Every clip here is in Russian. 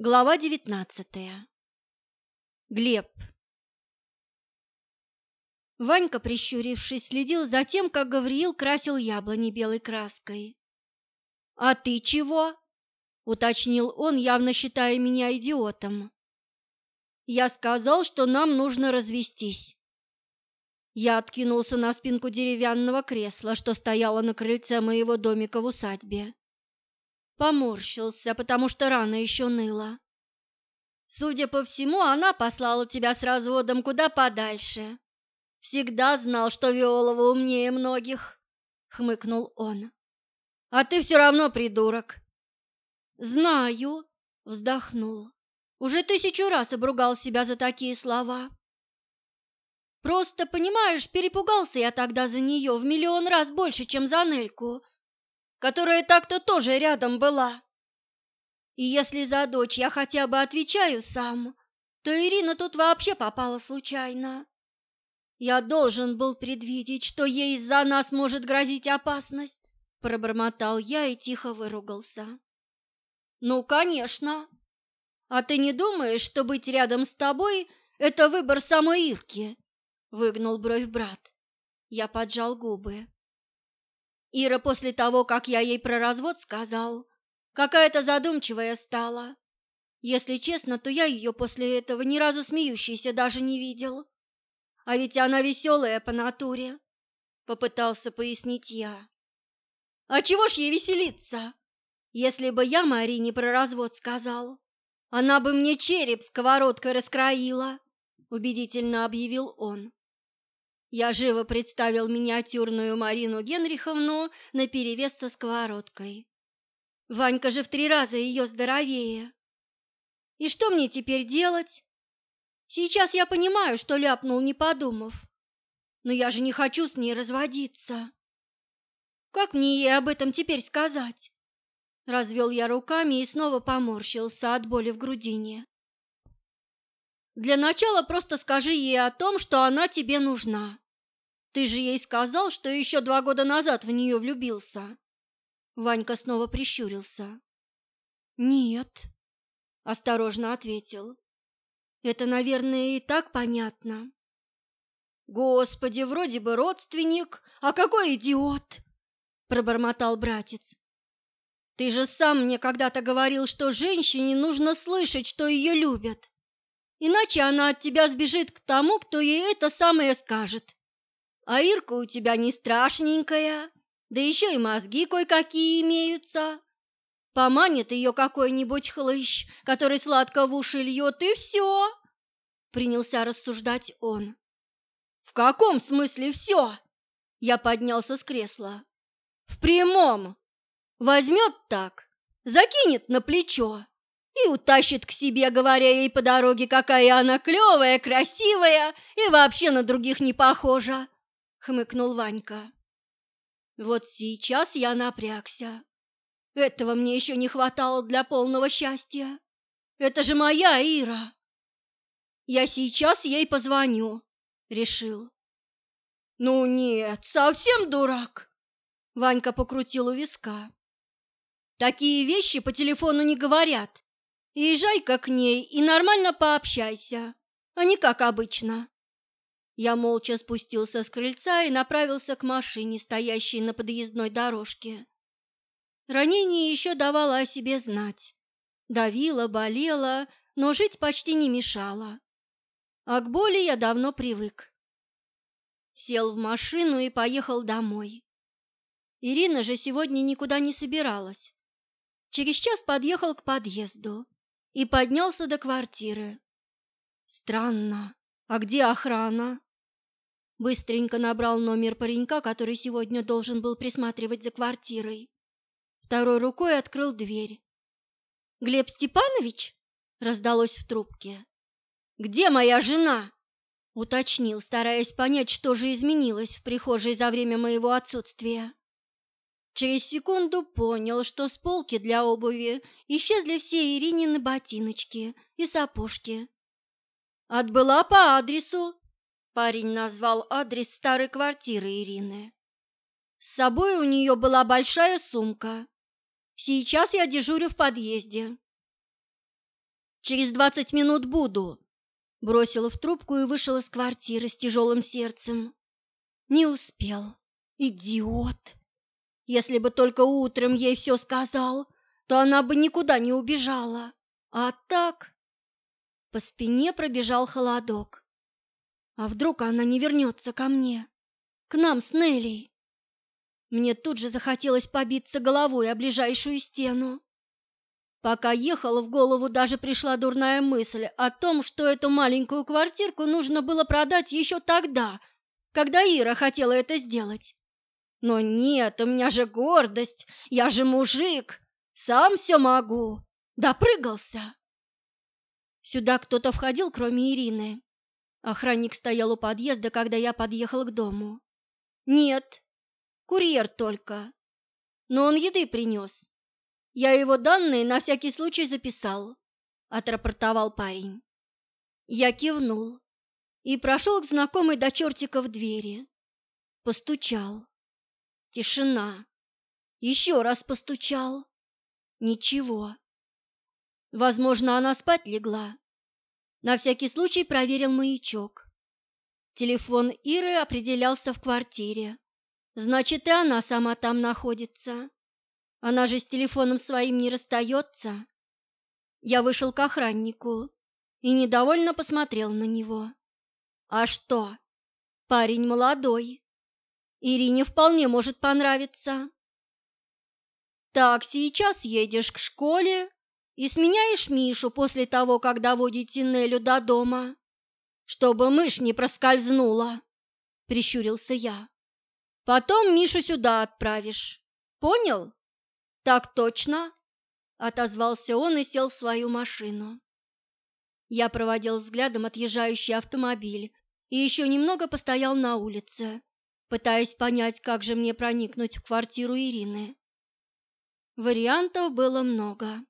Глава девятнадцатая. Глеб. Ванька, прищурившись, следил за тем, как Гавриил красил яблони белой краской. «А ты чего?» — уточнил он, явно считая меня идиотом. «Я сказал, что нам нужно развестись». Я откинулся на спинку деревянного кресла, что стояло на крыльце моего домика в усадьбе. Поморщился, потому что рана еще ныла. Судя по всему, она послала тебя с разводом куда подальше. Всегда знал, что Виолова умнее многих, хмыкнул он. А ты все равно придурок. Знаю, вздохнул. Уже тысячу раз обругал себя за такие слова. Просто, понимаешь, перепугался я тогда за нее в миллион раз больше, чем за Нельку которая так-то тоже рядом была. И если за дочь я хотя бы отвечаю сам, то Ирина тут вообще попала случайно. Я должен был предвидеть, что ей из-за нас может грозить опасность, пробормотал я и тихо выругался. Ну, конечно. А ты не думаешь, что быть рядом с тобой – это выбор самой Ирки? Выгнул бровь брат. Я поджал губы. Ира после того, как я ей про развод сказал, какая-то задумчивая стала. Если честно, то я ее после этого ни разу смеющейся даже не видел. А ведь она веселая по натуре, попытался пояснить я. А чего ж ей веселиться? Если бы я Марине про развод сказал, она бы мне череп сковородкой раскроила, убедительно объявил он. Я живо представил миниатюрную Марину Генриховну наперевес со сковородкой. Ванька же в три раза ее здоровее. И что мне теперь делать? Сейчас я понимаю, что ляпнул, не подумав. Но я же не хочу с ней разводиться. Как мне ей об этом теперь сказать? Развел я руками и снова поморщился от боли в грудине. Для начала просто скажи ей о том, что она тебе нужна. Ты же ей сказал, что еще два года назад в нее влюбился. Ванька снова прищурился. Нет, осторожно ответил. Это, наверное, и так понятно. Господи, вроде бы родственник, а какой идиот, пробормотал братец. Ты же сам мне когда-то говорил, что женщине нужно слышать, что ее любят иначе она от тебя сбежит к тому, кто ей это самое скажет. А Ирка у тебя не страшненькая, да еще и мозги кое-какие имеются. Поманит ее какой-нибудь хлыщ, который сладко в уши льет, и все, — принялся рассуждать он. В каком смысле все? Я поднялся с кресла. В прямом. Возьмет так, закинет на плечо и утащит к себе, говоря ей по дороге, какая она клевая, красивая и вообще на других не похожа, — хмыкнул Ванька. Вот сейчас я напрягся. Этого мне еще не хватало для полного счастья. Это же моя Ира. Я сейчас ей позвоню, — решил. Ну нет, совсем дурак. Ванька покрутил у виска. Такие вещи по телефону не говорят. Езжай-ка к ней и нормально пообщайся, а не как обычно. Я молча спустился с крыльца и направился к машине, стоящей на подъездной дорожке. Ранение еще давало о себе знать. Давило, болело, но жить почти не мешало. А к боли я давно привык. Сел в машину и поехал домой. Ирина же сегодня никуда не собиралась. Через час подъехал к подъезду и поднялся до квартиры. Странно, а где охрана? Быстренько набрал номер паренька, который сегодня должен был присматривать за квартирой. Второй рукой открыл дверь. «Глеб Степанович?» — раздалось в трубке. «Где моя жена?» — уточнил, стараясь понять, что же изменилось в прихожей за время моего отсутствия. Через секунду понял, что с полки для обуви исчезли все Иринины ботиночки и сапожки. «Отбыла по адресу», — парень назвал адрес старой квартиры Ирины. С собой у нее была большая сумка. Сейчас я дежурю в подъезде. Через двадцать минут буду!» Бросила в трубку и вышел из квартиры с тяжелым сердцем. Не успел. Идиот! Если бы только утром ей все сказал, то она бы никуда не убежала. А так... По спине пробежал холодок. А вдруг она не вернется ко мне? К нам с Неллей? Мне тут же захотелось побиться головой о ближайшую стену. Пока ехала, в голову даже пришла дурная мысль о том, что эту маленькую квартирку нужно было продать еще тогда, когда Ира хотела это сделать. Но нет, у меня же гордость, я же мужик, сам все могу. Допрыгался. Сюда кто-то входил, кроме Ирины. Охранник стоял у подъезда, когда я подъехал к дому. Нет, курьер только. Но он еды принес. Я его данные на всякий случай записал, отрапортовал парень. Я кивнул и прошел к знакомой до чертиков двери. Постучал. Тишина. Еще раз постучал. Ничего. Возможно, она спать легла. На всякий случай проверил маячок. Телефон Иры определялся в квартире. Значит, и она сама там находится. Она же с телефоном своим не расстается. Я вышел к охраннику и недовольно посмотрел на него. А что? Парень молодой. Ирине вполне может понравиться. Так, сейчас едешь к школе и сменяешь Мишу после того, как доводите Нелю до дома, чтобы мышь не проскользнула, прищурился я. Потом Мишу сюда отправишь. Понял? Так точно, отозвался он и сел в свою машину. Я проводил взглядом отъезжающий автомобиль и еще немного постоял на улице, пытаясь понять, как же мне проникнуть в квартиру Ирины. Вариантов было много,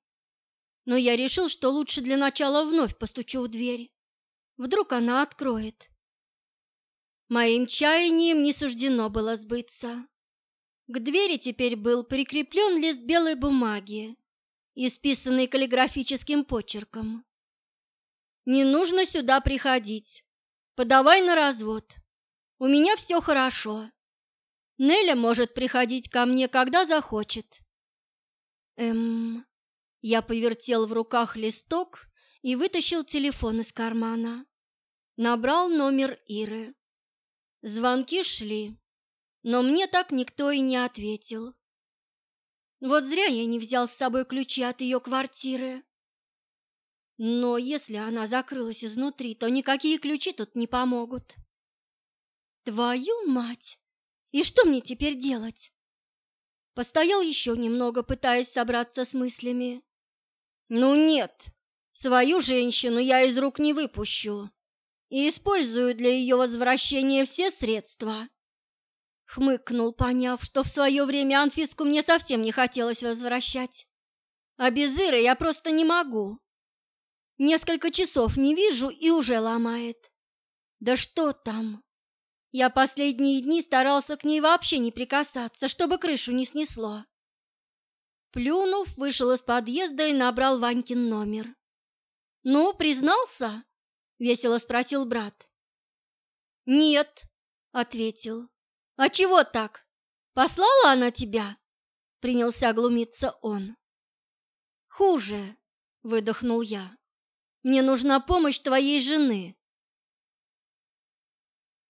но я решил, что лучше для начала вновь постучу в дверь. Вдруг она откроет. Моим чаянием не суждено было сбыться. К двери теперь был прикреплен лист белой бумаги, исписанный каллиграфическим почерком. «Не нужно сюда приходить. Подавай на развод. У меня все хорошо. Неля может приходить ко мне, когда захочет». Эм... Я повертел в руках листок и вытащил телефон из кармана. Набрал номер Иры. Звонки шли, но мне так никто и не ответил. Вот зря я не взял с собой ключи от ее квартиры. Но если она закрылась изнутри, то никакие ключи тут не помогут. Твою мать! И что мне теперь делать? Постоял еще немного, пытаясь собраться с мыслями. Ну нет, свою женщину я из рук не выпущу и использую для ее возвращения все средства. Хмыкнул, поняв, что в свое время Анфиску мне совсем не хотелось возвращать. А без Иры я просто не могу. Несколько часов не вижу и уже ломает. Да что там? Я последние дни старался к ней вообще не прикасаться, чтобы крышу не снесло. Плюнув, вышел из подъезда и набрал Ванькин номер. «Ну, признался?» — весело спросил брат. «Нет», — ответил. «А чего так? Послала она тебя?» — принялся глумиться он. «Хуже», — выдохнул я. «Мне нужна помощь твоей жены.